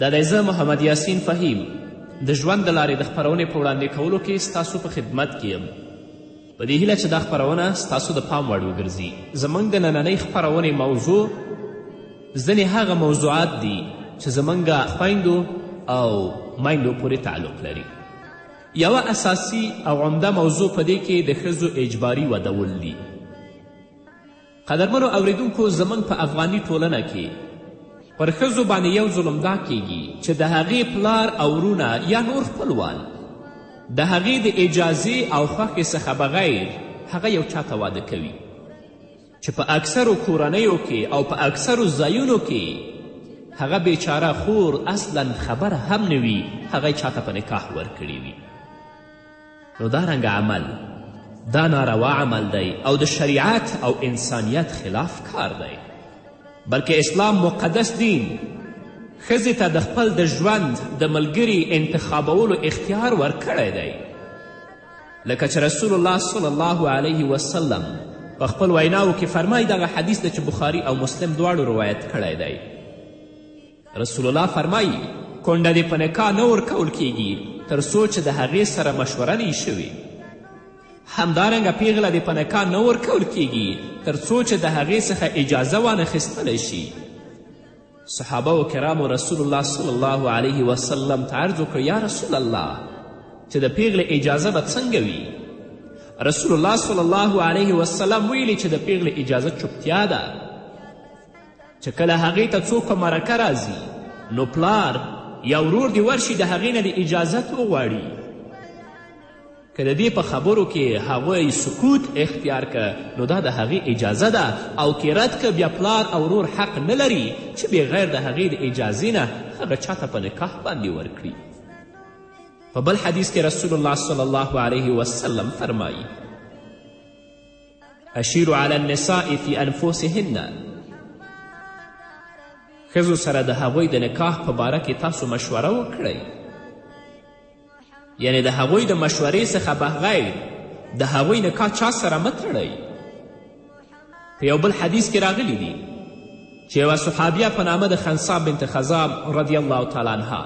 دا دی زه محمد یاسین فهیم د ژوند د لارې د خپرونې په وړاندې کولو کې ستاسو په خدمت کې یم په دې هیله چې دا خپرونه ستاسو د پام وړ وګرځي زموږ د نننۍ خپرونې موضوع ځینې هغه موضوعات دي چې زموږ خویندو او میندو پورې تعلق لري یوه اساسی او عمده موضوع په دې کې د ښځو اجباري ودول دي قدرمنو اوریدونکو زموږ په افغاني ټولنه کې پر ښځو باندې یو ظلم دا کیږي چې د هغې پلار او ورونه یا نور خپلوان د هغې د اجازې او خوښې څخه بغیر هغه یو چاته واده کوي چې په اکثرو کورنیو کې او په اکثرو ځایونو کې هغه بیچاره خور اصلا خبره هم نه وي هغه چاته په نکاح ورکړې وي نو دا رنګ عمل دا ناروا عمل دی او د شریعت او انسانیت خلاف کار دی بلکې اسلام مقدس دین ښځې ته د خپل د ژوند د ملګري انتخابولو اختیار ورکړی دی لکه چې رسول الله صلی الله علیه وسلم په خپل ویناو کې فرمای دغه حدیث ده چې بخاری او مسلم دواړو روایت کړی دی رسول الله فرمایي کونډه دې په نکاح نه ورکول کیږي تر څو چې د هغې سره مشوره نه شوې همدارنګه پیغله دې په نکاح نه ورکول کیږي تر څو چې د هغې څخه اجازه وانخیستلی شي صحابه و کرامو رسول الله صلی الله علیه وسلم ته عرض وکړ یا رسول الله چې د پیغلې اجازه به څنګه وي رسول الله صلی الله علیه وسلم ویلي چې د پیغلې اجازه چوپتیا ده چې کله هغې ته څوک په مرکه راځي نو پلار یا ورور دې ورشي د هغې نه د اجازت وغواړي که د دې په خبرو کې هغوی سکوت اختیار که نو دا د هغې اجازه ده او که رد که بیا پلار او ورور حق نه لري چې بغیر د هغې د اجازې نه هغه چاته په نکاح باندې ورکړي په بل حدیث کې رسول الله صلی الله علیه وسلم فرمایي اشیر علی النساء فی انفسهن ښځو سره د هغوی د نکاح په باره کې تاسو مشوره وکړئ یعنی د هغوی د مشورې څخه بغیر د هغوی نکاح چا سره مه تړئ په یو بل حدیث کې راغلی دي چې یوه صحابیه په نامه د خنسا بنت خزام رضی الله تعالی عنها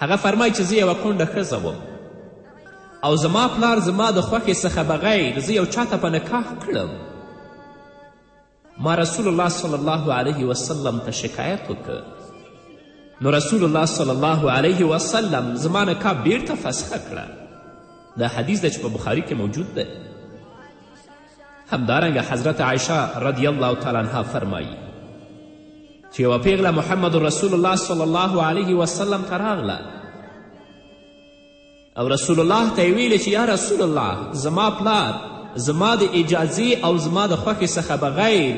هغه فرمایي چې زه یوه کونډه ښځه وم او زما پلار زما د خوښې څخه بغیر زه یو چا ته په نکاح کړم ما رسول الله صلی الله علیه وسلم ته شکایت وکړ نو رسول الله صلی الله علیه وسلم زما نکاح بیرته فسخه کړه دا حدیث ده چې په بخاري کې موجود ده همدارنګه حضرت عایشه رضی الله تعالی عنها فرمایی چې یوه پیغله محمد رسول الله صلی الله علیه وسلم ته راغله او رسول الله ته یې ویلې چې یا رسول الله زما پلار زما د اجازې او زما د خوښې څخه بغیر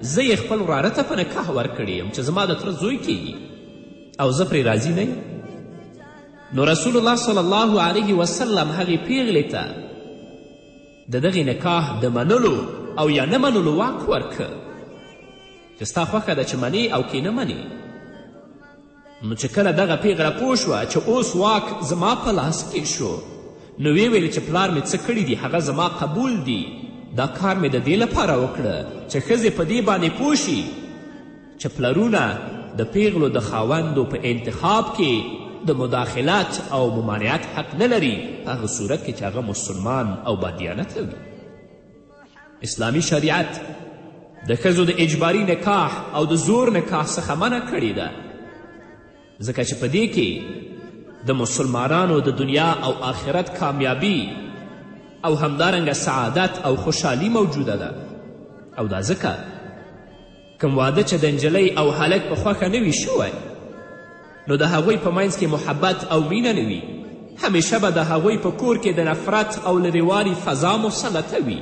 زه یې خپل وراره ته په نکاح ورکړی یم چې زما د تره زوی کیږي او زه پرې راضي نه یم نو رسول الله صلی الله علیه وسلم هغې پیغلې ته د دغې نکاح د منلو او یا نه منلو واک ورکړ چې ستا خوښه ده چې منې او کې نه منې نو چې کله دغه پیغله پوه شوه چې اوس واک زما په لاس کې شو نو ویې ویل چې پلار مې څه کړي دي هغه زما قبول دي دا کار مې د دې لپاره وکړه چې ښځې په دې باندې پوه شي چې پلرونه د پیغلو د خاوندو په انتخاب کې د مداخلت او ممانعت حق نه لري هغه صورت کې چې هغه مسلمان او بادیانته وي اسلامي شریعت د ښځو د اجباري نکاح او د زور نکاح څخه منع کړې ده ځکه چې په دې کې د مسلمانانو د دنیا او آخرت کامیابی او همدارنګه سعادت او خوشحالی موجوده ده او دا ځکه کوم واده چې د نجلۍ او هلک په خوښه نه وي شوی نو د هغوی په منځ کې محبت او مینه نه وي همیشه به د هغوی په کور کې د نفرت او لرېوالي فضا مسلطه وي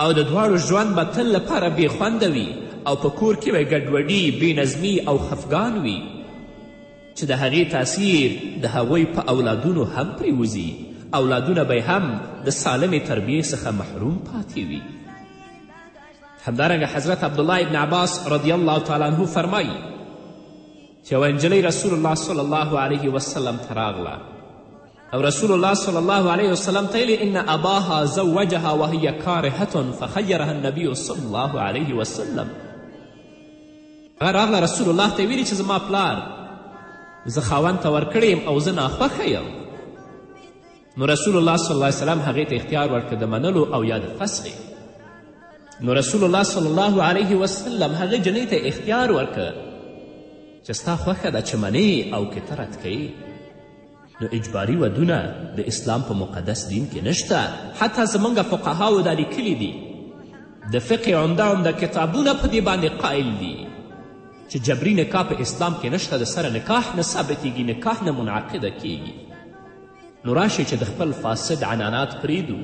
او د دواړو ژوند به تل لپاره بېخونده وي او په کور کې به ګډوډي بېنظمي او خفګان وي چې د هغې تاثیر د هغوی په اولادونو هم پریوځي اولادونه به هم د سالمې تربیې څخه محروم پاتې وي همدارنګه حضرت عبدالله ابن عباس رضی الله تعالی عنه فرمایي چې یوه نجلۍ رسول الله صلی الله علیه وسلم ته راغله او رسول الله صلی الله علیه وسلم ته ویلې ان اباها زوجها وهي کارهه فخیرها النبی صلی الله علیه وسلم هغه راغله رسول الله ته ویلي چې زما پلار زه خاوند ته ورکړی یم او زه ناخوښه یم نو رسول الله صلی الله علیه وسلم هغې ته اختیار ورکړ د منلو او یا د فسخې نو رسول الله صلی الله علیه وسلم هغې جنۍ ته اختیار ورکړ چې ستا خوښه ده چې منې او که ته رد کوي نو اجباري ودونه د اسلام په مقدس دین کې نشته حتی زموږ فقهاو دا لیکلي دي د فقه عمده عمده کتابونه په دې باندې قایل دي چې جبري نکاح په اسلام کې نشته د سره نکاح نه ثابتیږي نکاح نه منعقده کیږي نو راشئ چې د خپل فاسد عنانات پرېږدو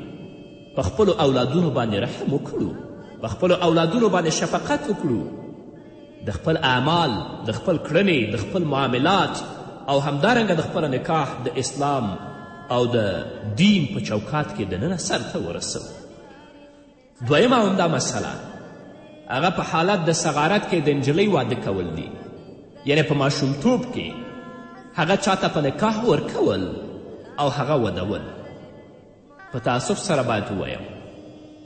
په خپلو اولادونو باندې رحم وکړو په خپلو اولادونو باندې شفقت وکړو د خپل اعمال د خپل کړنې د خپل معاملات او همدارنګه د خپل نکاح د اسلام او د دین په چوکات کې دننه سرته ورسوو دویمه عمده مسله هغه په حالت د صغارت کې د نجلۍ واده کول دي یعنی په ماشومتوب کې هغه چاته په نکاح ورکول او هغه ودول په تاسف سره باید ووایم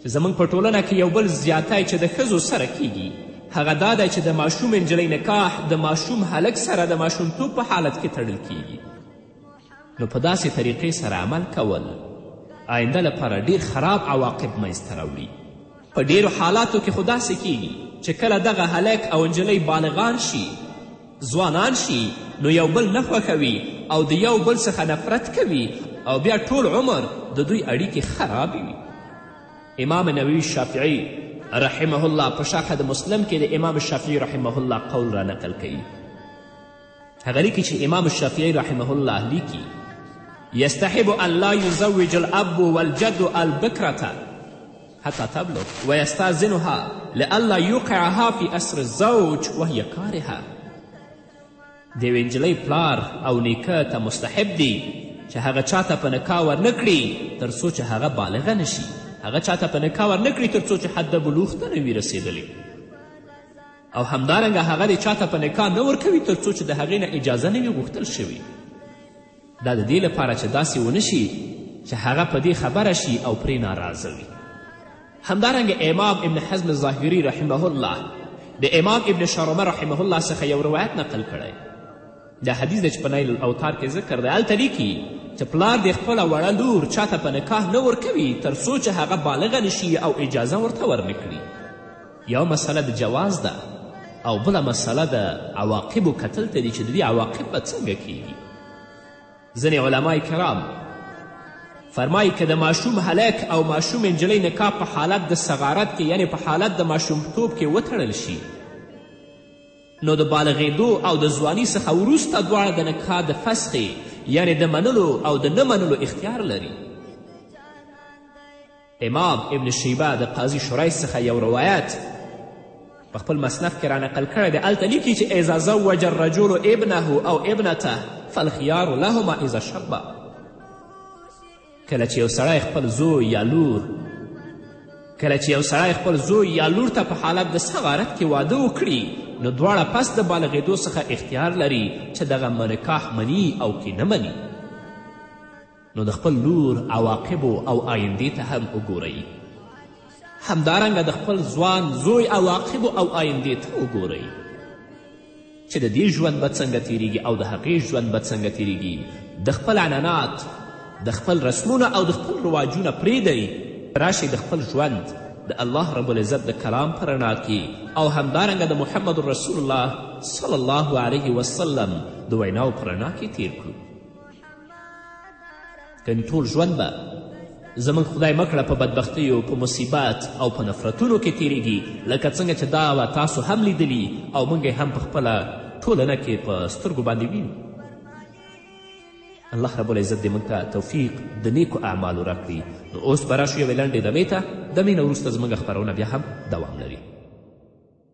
چې زموږ په ټولنه کې یو بل زیاتی چې د ښځو سره کیږي هغه دا دی چې د ماشوم نجلۍ نکاح د ماشوم هلک سره د ماشومتوب په حالت کې تړل کیږي نو په داسې طریقې سره عمل کول آینده لپاره ډیر خراب عواقب منځته راوړي په ډیرو حالاتو کې خو داسې کیږي چې کله دغه هلک او نجلۍ بالغان شي ځوانان شي نو یو بل نه خوښوي او د یو بل څخه نفرت کوي او بیا ټول عمر د دوی اړیکې خرابې وي امام نووي شافعي رحمه الله په شرح د مسلم کې د امام شافعي رحمه الله قول را نقل کوي هغه لیکي چې امام الشافعي رحمه الله لیکي یستحب ان لا یزوج الاب والجد البکرة حتی تبلغ ویستاذنها لئلا یوقعها فی اسر الزوج وهی کارهه د یوې نجلۍ پلار او نیکه ته مستحب دی چې هغه چاته په نکاح ورنه کړي تر څو چې هغه بالغه نشي هغه چاته په نکاح ورنه کړي تر څو چې حد بلوغ ته نه وي رسېدلی او همدارنګه هغه دې چاته په نکاح نه ورکوي تر څو چې د هغې نه اجازه نه وي غوښتل شوي دا د دې لپاره چې داسې ونه شي چې هغه په دې خبره شي او پرې ناراضه وي همدارنګه امام ابن حزم ظاهري رحمه الله د امام ابن شرمه رحمه الله څخه یو روایت نقل کړی دا حدیث دی چې په نیل الاوتار کې ذکر دی هلته لیکي چې پلار د خپله وړه لور چاته په نکاح نه ورکوي تر څو چې هغه بالغه نشي او اجازه ورته ورنکړي یو مسله د جواز ده او بله مسله د عواقبو کتل ته دي چې د دې عواقب به څنګه کیږي ځینې علما کرام فرمایي که د ماشوم هلک او ماشوم نجلۍ نکاح په حالت د صغارت کې یعنې په حالت د ماشومتوب کې وتړل شي نو د بالغېدو او د ځواني څخه وروسته دواړه د نکاح د فسخې یعنې د منلو او د نه منلو اختیار لري امام ابن شیبه د قاضي شریس څخه یو روایت په خپل مصنف کې رانقل کړی دی هلته لیکي چې اذا زوج الرجل ابنه او ابنته فالخيار لهما اذا شبا کله چې یو سړی خپل زوی یا لور کله چې یو سړی خپل زوی یا لور ته په حالت د صغارت کې واده وکړي نو دواړه پس د بالغېدو څخه اختیار لري چې دغه نکاح مني او کې نه مني نو د خپل لور عواقبو او آیندې ته هم وګورئ همدارنګه د خپل ځوان زوی عواقبو او آیندې ته وګورئ چې د دې ژوند به څنګه تیریږي او د هغې ژوند به څنګه تیریږي د خپل عنعنات د خپل رسمونه او د خپل رواجونه پریږدئ راشئ د خپل ژوند د الله رب العزت د کلام په رڼا کې او همدارنګه د محمد رسول الله صلی الله علیه وسلم د ویناو په رڼا کې تیر کړو ګنې ټول ژوند به زموږ خدای مکړه په بدبختیو په مصیبت او په نفرتونو کې تیریږي لکه څنګه چې دا وه تاسو هم لیدلي او موږ هم په خپله ټولنه کې په سترګو باندې وینو الله رب العزت دې موږ ته توفیق د نیکو اعمالو راکړي نو اوس به راشو یوې لنډې دمې ته دمې نه وروسته زموږ خپرونه بیا هم دوام لري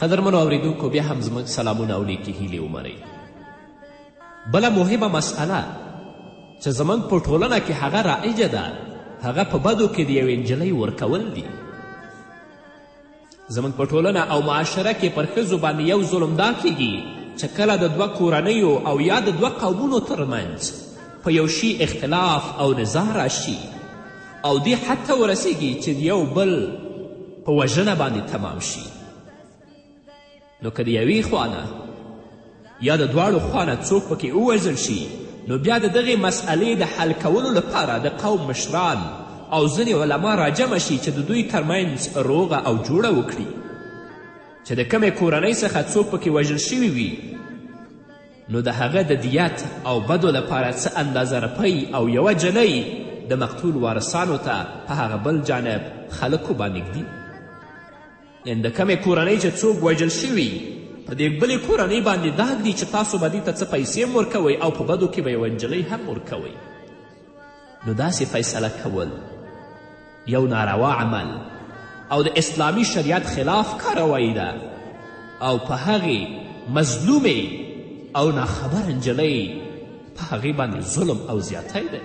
قدرمنو اوریدونکو بیا هم زموږ سلامونه او نیکې هیلې ومنئ بله مهمه مسئله چې زموږ په ټولنه کې هغه رایجه ده هغه په بدو کې د یوې نجلۍ ورکول دي زموږ په ټولنه او معاشره کې پر ښځو باندې یو ظلم دا کیږي چې کله د دوه کورنیو او یا د دوه قومونو ترمنځ په یو شي اختلاف او نزاع راشي او دې حتی ورسیږي چې یو بل په وژنه باندې تمام شي نو که د یوې خوا نه یا د دواړو خوا نه څوک پکې ووژل شي نو بیا د دغې مسئلې د حل کولو لپاره د قوم مشران او ځینې علما راجمع شي چې د دوی ترمنځ روغه او جوړه وکړي چې د کمې کورنۍ څخه څوک پکې وژل شوي وي نو د هغه د دیت او بدو لپاره څه اندازه رپۍ او یوه جلۍ د مقتول وارثانو ته په هغه بل جانب خلکو باندې ږدي یعنې د کمې کورنۍ چې څوک وژل شوي په دې بلې کورنۍ باندې دا ږدي چې تاسو به دې ته څه پیسې هم ورکوئ او په بدو کې به یوه نجلۍ هم ورکوئ نو داسې فیصله کول یو ناروا عمل او د اسلامي شریعت خلاف کاروایی ده او په هغې مظلومې او ناخبره نجلۍ په هغې باندې ظلم او زیاتی دی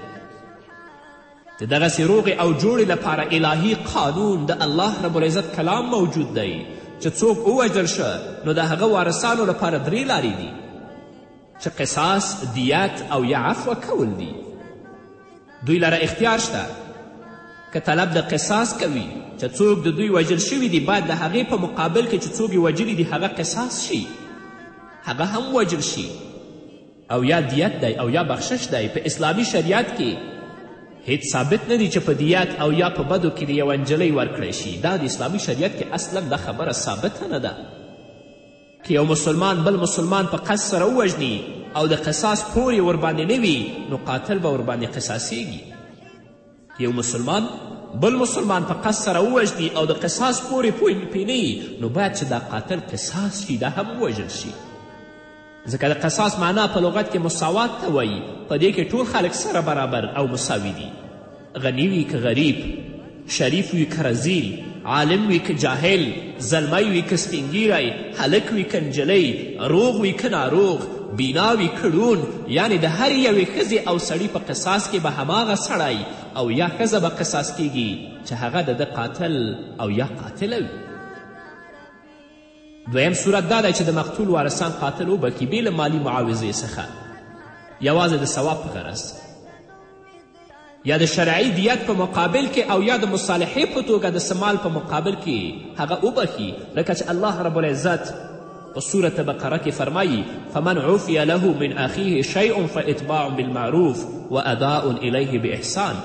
د دغسې روغې او جوړې لپاره الهي قانون د الله رب العزت کلام موجود دی چې څوک ووژل شه نو د هغه وارثانو لپاره درې لارې دي چې قصاص، دیت او یا عفوه کول دي. دوی لره اختیار شته که طلب د قصاص کوي چې څوک د دوی وژل شوي دي باید د هغې په مقابل کې چې څوک یې وژلي دي هغه قصاص شي هغه هم وژل شي او یا دیت دی او یا بخشش دی په اسلامي شریعت کې هیڅ ثابت نه دی چې په دیت او یا په بدو کې د یوه نجلۍ ورکړی شي دا د اسلامي شریعت کې اصلا دا خبره ثابته نه ده که یو مسلمان بل مسلمان په قصد سره ووژني او د قصاص پور یې ورباندې نه وي نو قاتل به ورباندې قصاصیږي که یو مسلمان بل مسلمان په قصد سره ووژني او د قصاص پور یې پرې نه نو باید چې دا قاتل قصاص شي دا هم ووژل شي ځکه د قصاص معنا په لغت کې مساوات ته وایي په دې کې ټول خلک سره برابر او مساوي دي غنی وي که غریب شریف وي که رزیل عالم وي که جاهل زلمی وي که سپینګیری هلک وي که نجلۍ روغ وي که ناروغ بینا وي که ړون یعنې د هر یوې ښځې او سړي په قصاص کې به هماغه سړی او یا ښځه به قصاص کیږي چې هغه د ده قاتل او یا قاتله وي دویم صورت دا دی چې د مقتول وارثان قاتل وبکي بې له مالي معاوضې څخه یوازې د ثواب په غرض یا د شرعي دیت په مقابل کې او یا د مصالحې په توګه د سمال په مقابل کې هغه وبخي لکه چې الله رب العزت په سورة بقره کې فرمایي فمن عفی له من اخیه شیء فاتباع بالمعروف و اداء الیه باحسان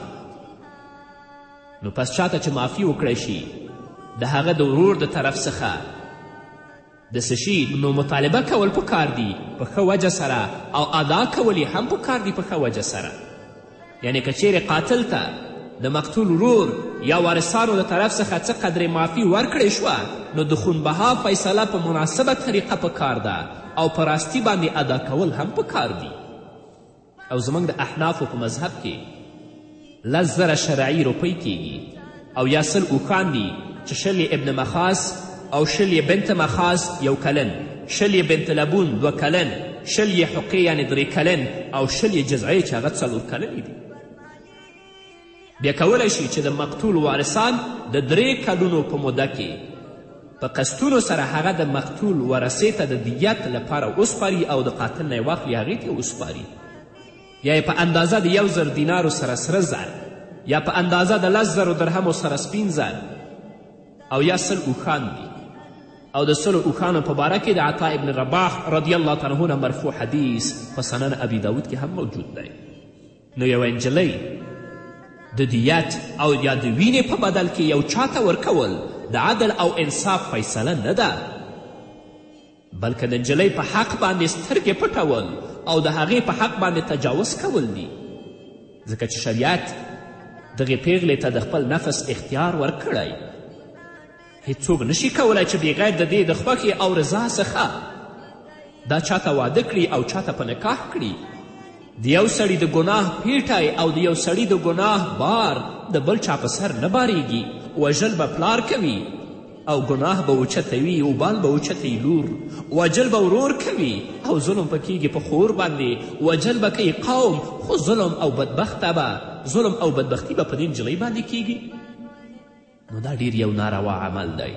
نو پس چاته چې معافي وکړی شي د هغه د ورور د طرف څخه د څه شي نو مطالبه کول پکار دي په ښه وجه سره او ادا کول یې هم پکار دي په ښه وجه سره یعنې که چیرې قاتل ته د مقتول ورور یا وارثانو د طرف څخه څه قدرې معافي ورکړې شوه نو د خونبها فیصله په مناسبه طریقه په کار ده او په راستی باندې ادا کول هم په کار دي او زمونږ د احنافو په مذهب کې لس زره شرعي روپۍ کیږي او یا سل اوښان دي چې شل یې ابن مخاس او شل یې بنت مخاس یو کلن شل یې بنت لبون دوه کلن شل یې حقې یعنې درې کلن او شل یې جزعې چې هغه څلور کلنې دي بیا کولی شي چې د مقتول وارثان د درې کلونو په موده کې په قسطونو سره هغه د مقتول ورثې ته د دیت لپاره وسپاري او د قاتل نه یې واخلي هغې ته وسپاري یا په اندازه د یو زر دینارو سره سره زر یا په اندازه د لس زرو درهمو سره سپین زر او یا سل اوښان دي او د سلو اوښانو په باره کې د عطا ابن رباح رضی الله تعالی عنه مرفوع حدیث په سنن ابي داود کې هم موجود دی نو یوه انجلۍ د دیت او یا د وینې په بدل کې یو چا ته ورکول د عدل او انصاف فیصله نه ده بلکې د نجلۍ په حق باندې سترګې پټول او د هغې په حق باندې تجاوز کول دي ځکه چې شریعت دغې پیغلې ته د خپل نفس اختیار ورکړی هیڅوک نشي کولای چې بغیر د دې د خوښې او رضا څخه دا چاته واده کړي او چاته په نکاح کړي د یو سړي د ګناه پیټی او د یو سړي د ګناه بار د بل چا په سر نه باریږي وژل به پلار کوي او ګناه به اوچتوي او بال به اوچتوي لور وجل به ورور کوي او ظلم به کیږي په خور باندې وجل به کوي قوم خو ظلم او بدبخته به ظلم او بدبختی به په دې نجلۍ باندې کیږي نو دا ډیر یو ناروا عمل دی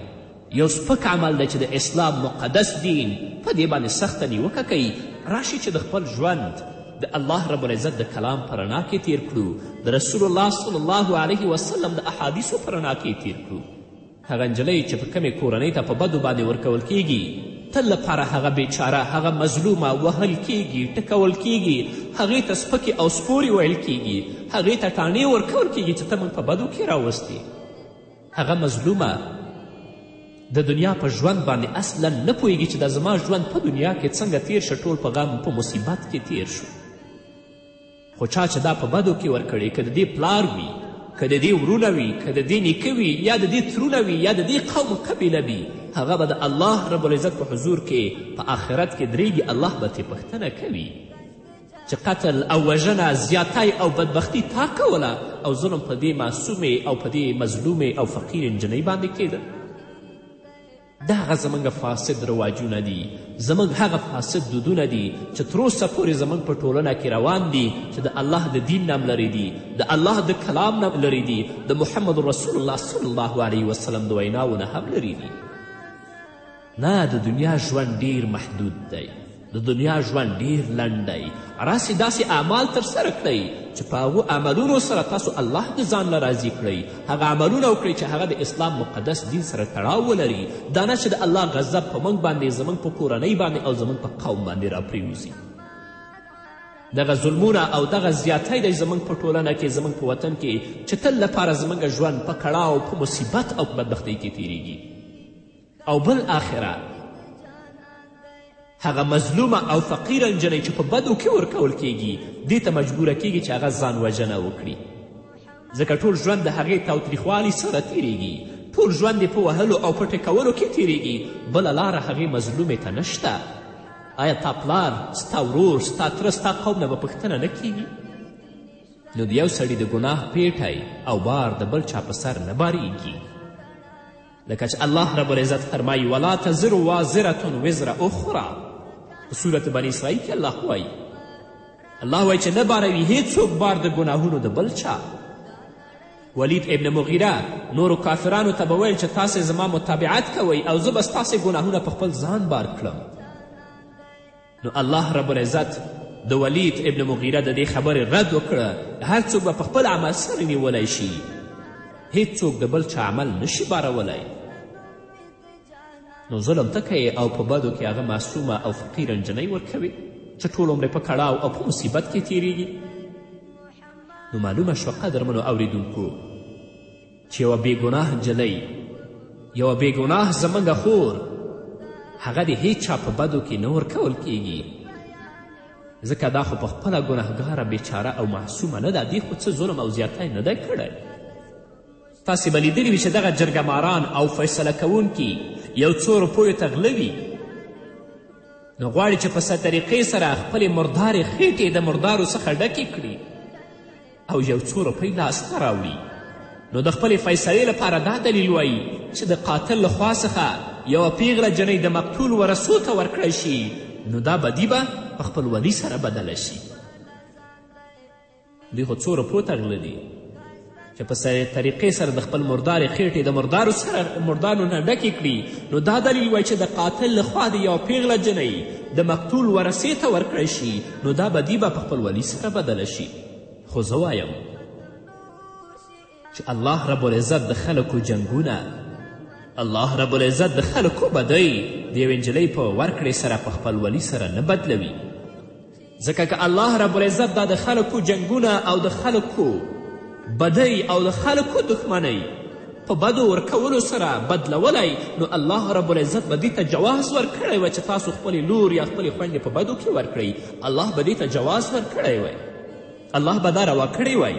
یو سپک عمل دی چې د اسلام مقدس دین په دې باندې سخته نیوکه کوي راشي چې د خپل ژوند د الله رب العزت د کلام په رڼا کې تیر کړو د رسول الله صلی الله علیه وسلم د احادیثو په رڼا کې تیر کړو هغه نجلۍ چې په کمې کورنۍ ته په بدو باندې ورکول کیږي تل لپاره هغه بیچاره، هغه مظلومه وهل کیږي، ټکول کیږي، هغې ته سپکې او سپورې ویل کیږي، هغې ته ټانې ورکول کیږي چې ته موږ په بدو کې راوستې. هغه مظلومه د دنیا په ژوند باندې اصلا نه پوهیږي چې دا زما ژوند په دنیا کې څنګه تیر شه، ټول په غم، په مصیبت کې تیر شو. خو چا چې دا په بدو کې ورکړي که د دې پلار وي که د دې ورونه وي که د دې نیکه وي یا د دې ترونه وي یا د دې قوم قبیله وي هغه به د الله رب العزت په حضور کې په آخرت کې درېږي الله به ترې پوښتنه کوي چې قتل او وژنه زیاتی او بدبختی تا کوله او ظلم په دې معصومې او په دې مظلومې او فقیر نجلۍ باندې کېده دا هغه زموږ فاسد رواجونه دي زموږ هغه فاسد دودونه دي چې تر اوسه پورې زموږ په ټولنه کې روان دي چې د الله د دین نام لرې دي د الله د کلام نام لرې دي د محمد رسول الله صلی الله علیه وسلم د ویناو نه هم لرې دي نه د دنیا ژوند ډیر محدود دی د دنیا ژوند ډیر لنډ دی راسې داسې اعمال ترسره کړئ چې په هغو عملونو سره تاسو الله د ځان له راضي کړئ هغه عملونه وکړئ چې هغه د اسلام مقدس دین سره تړاو ولري دا نه چې د الله غضب په موږ باندې زموږ په کورنۍ باندې او زموږ په قوم باندې راپریوځي دغه ظلمونه او دغه زیاتی دی زموږ په ټولنه کې زموږ په وطن کې چې تل لپاره زموږ ژوند په کړاو په مصیبت او په بدبختۍ کې تیریږي او بل آخره هغه مظلومه او فقیره نجلۍ چې په بدو کې ورکول کیږي دې ته مجبوره کیږي چې هغه ځان وژنه وکړي ځکه ټول ژوند د هغې تاوتریخوالي سره تیریږي ټول ژوند یې په وهلو او پټې کولو کې تیریږي بله لاره هغې مظلومې ته نشته آیا تا پلار ستا ورور ستا تره ستا قوم نه به پوښتنه نه کیږي نو د یو سړي د ګناه پیټی او بار د بل چا په سر نه باریږي لکه چې الله رب العزت فرمایي ولا تزر وازرة وزر اخرى په صورت بني اسرائیل کې الله وایي الله وایي چې نه باروي هیڅوک بار د ګناهونو د بل چا ولید ابن مغیره نورو کافرانو ته به ویل چې تاسې زما متابعت کوئ او زه به ستاسې ګناهونه په خپل ځان بار کړم نو الله رب العزت د ولید ابن مغیره د دې خبرې رد وکړه هر څوک به په خپل عمل سر نیولی شي هیڅوک د بل چا عمل نشي بارولی نو ظلم ته کوي او په بدو کې هغه معصومه او فقیره نجلۍ ورکوي چې ټول عمر په کړاو او په مصیبت کې تیریږي نو معلومه شوه قدرمنو اوریدونکو چې یوه بېګناه نجلۍ یوه بېګناه زموږ خور هغه د هیچا په بدو کې نه ورکول کیږي ځکه دا خو په خپله ګناهګاره بیچاره او معصومه نه ده دې خو څه ظلم او زیاتی نه دی کړی تاسې به لیدلي وي چې دغه جرګه ماران او فیصله کوونکي یو څو روپیو ته غله وي نو غواړي چې په څه طریقې سره خپلې مردارې خېټې د مردارو څخه ډکې کړي او یو څو روپۍ لاسته راوړي نو د خپلې فیصلې لپاره دا دلیل وایي چې د قاتل له خوا څخه یوه پیغله جنۍ د مقتول ورسو ته ورکړی شي نو دا بدي به په خپل ولي سره بدله شي دوی خو څو روپو ته غله دي چې په سره طریقې سره د خپل مردار خېټې د مردارو سره مردانو نه ډکې کړي نو دا دلیل وایي چې د قاتل له خوا د یو پیغله جنۍ د مقتول ورسې ته ورکړی شي نو دا بدي به په خپل ولي سره بدله شي خو زه وایم چې الله رب العزت د خلکو جنګونه الله رب العزت د خلکو بدۍ د یوې نجلۍ په ورکړې سره په خپل ولي سره نه بدلوي ځکه که الله رب العزت دا د خلکو جنګونه او د خلکو بدۍ او د خلکو دښمنۍ په بدو ورکولو سره بدلولی نو الله رب العزت به دوی ته جواز ورکړی وه چې تاسو خپلې لور یا خپلې خویندې په بدو کې ورکړئ الله به دې ته جواز ورکړی وای الله به دا روا کړی وای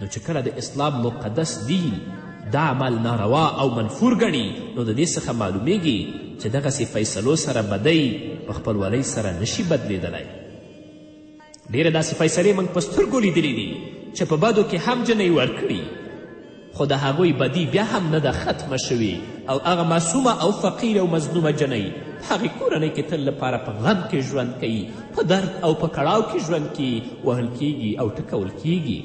نو چې کله د اسلام مقدس دین دا عمل ناروا او منفور ګڼي نو د دې څخه معلومیږي چې دغسې فیصلو سره بدۍ په خپلولۍ سره نشي بدلیدلی ډیرې داسې فیصلې موږ په سترګو لیدلې دي چې په بدو کې هم جنۍ ورکړي خو د هغوی بدي بیا هم نه ده ختمه شوې او هغه معصومه او فقیره او مظلومه جنۍ په هغې کورنۍ کې تل لپاره په غم کې ژوند کوي په درد او په کړاو کې ژوند کې وهل کیږي او ټکول کیږي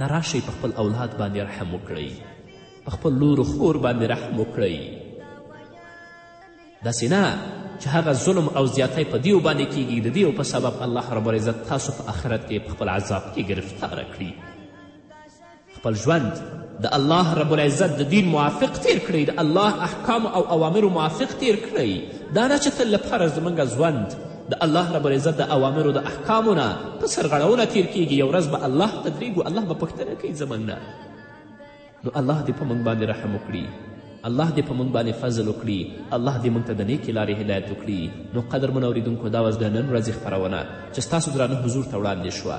نه راشئ په خپل اولاد باندې رحم وکړئ په خپل لور خور باندې رحم وکړئ داسې نه چې هغه ظلم او زیاتی په دیو باندې کیږي د دیو په سبب الله رب العزت تاسو په آخرت کې په خپل عذاب کې گرفتاره کړي خپل ژوند د الله رب العزت د دین موافق تیر کړئ د الله احکام او اوامرو موافق تیر کړئ دا نه چې تل لپاره زموږ ژوند د الله رب العزت د اوامرو د احکامو نه په سرغړونه تیر کیږي یو ورځ به الله ته درېږو الله به پوښتنه کوي زموږ نه نو الله دې په موږ باندې رحم وکړي الله دې په موږ باندې فضل وکړي الله دې موږ ته د نیکې لارې هدایت وکړي نو قدرمنو اورېدونکو دا وه د نن ورځې خپرونه چې ستاسو درانه حضور ته وړاندې شوه